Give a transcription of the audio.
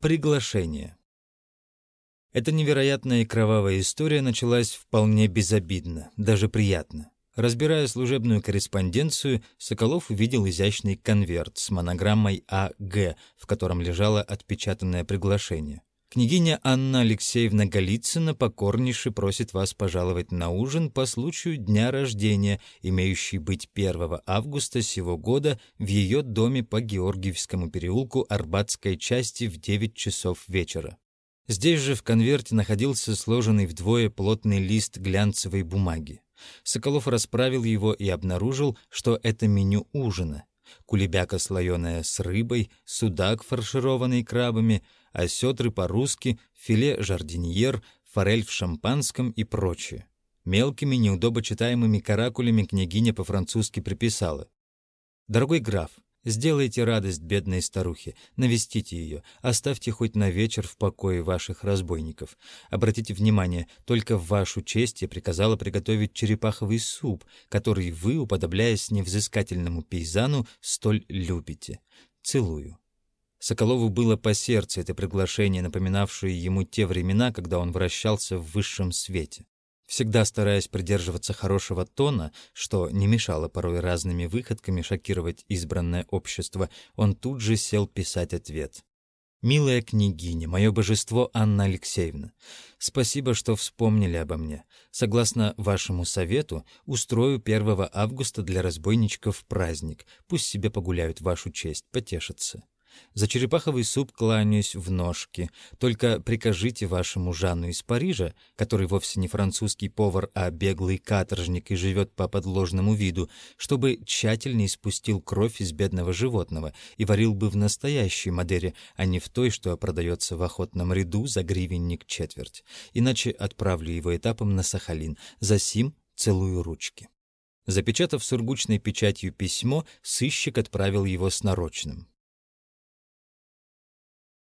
Приглашение. Эта невероятная и кровавая история началась вполне безобидно, даже приятно. Разбирая служебную корреспонденцию, Соколов увидел изящный конверт с монограммой А.Г., в котором лежало отпечатанное приглашение. Княгиня Анна Алексеевна Голицына покорнейше просит вас пожаловать на ужин по случаю дня рождения, имеющий быть 1 августа сего года в ее доме по Георгиевскому переулку Арбатской части в 9 часов вечера. Здесь же в конверте находился сложенный вдвое плотный лист глянцевой бумаги. Соколов расправил его и обнаружил, что это меню ужина. Кулебяка слоеная с рыбой, судак, фаршированный крабами — осетры по-русски, филе жардиньер, форель в шампанском и прочее. Мелкими, неудобочитаемыми каракулями княгиня по-французски приписала. «Дорогой граф, сделайте радость бедной старухе, навестите ее, оставьте хоть на вечер в покое ваших разбойников. Обратите внимание, только в вашу честь я приказала приготовить черепаховый суп, который вы, уподобляясь невзыскательному пейзану, столь любите. Целую». Соколову было по сердцу это приглашение, напоминавшее ему те времена, когда он вращался в высшем свете. Всегда стараясь придерживаться хорошего тона, что не мешало порой разными выходками шокировать избранное общество, он тут же сел писать ответ. «Милая княгиня, мое божество Анна Алексеевна, спасибо, что вспомнили обо мне. Согласно вашему совету, устрою 1 августа для разбойничков праздник. Пусть себе погуляют вашу честь, потешатся. За черепаховый суп кланяюсь в ножки. Только прикажите вашему Жанну из Парижа, который вовсе не французский повар, а беглый каторжник и живет по подложному виду, чтобы тщательнее спустил кровь из бедного животного и варил бы в настоящей Мадере, а не в той, что продается в охотном ряду за гривенник четверть. Иначе отправлю его этапом на Сахалин. За сим целую ручки. Запечатав сургучной печатью письмо, сыщик отправил его с нарочным.